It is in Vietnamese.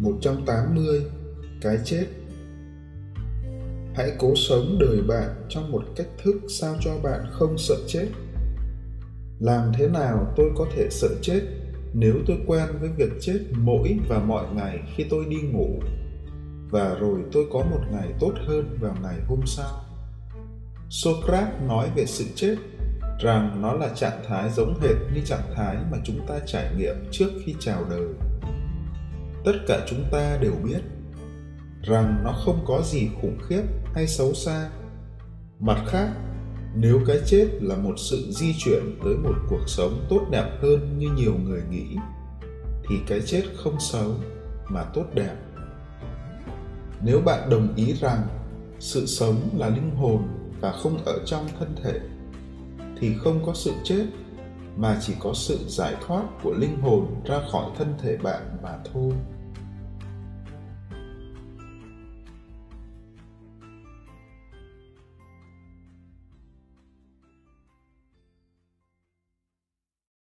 180 Cái chết Hãy cố sống đời bạn trong một cách thức sao cho bạn không sợ chết. Làm thế nào tôi có thể sợ chết nếu tôi quen với việc chết mỗi và mọi ngày khi tôi đi ngủ và rồi tôi có một ngày tốt hơn vào ngày hôm sau. Socrates nói về sự chết rằng nó là trạng thái giống hệt như trạng thái mà chúng ta trải nghiệm trước khi chào đời. Tất cả chúng ta đều biết rằng nó không có gì khủng khiếp hay xấu xa. Mặt khác, nếu cái chết là một sự di chuyển tới một cuộc sống tốt đẹp hơn như nhiều người nghĩ, thì cái chết không xấu mà tốt đẹp. Nếu bạn đồng ý rằng sự sống là linh hồn và không ở trong thân thể, thì không có sự chết mà chỉ có sự giải thoát của linh hồn ra khỏi thân thể bạn mà thôi.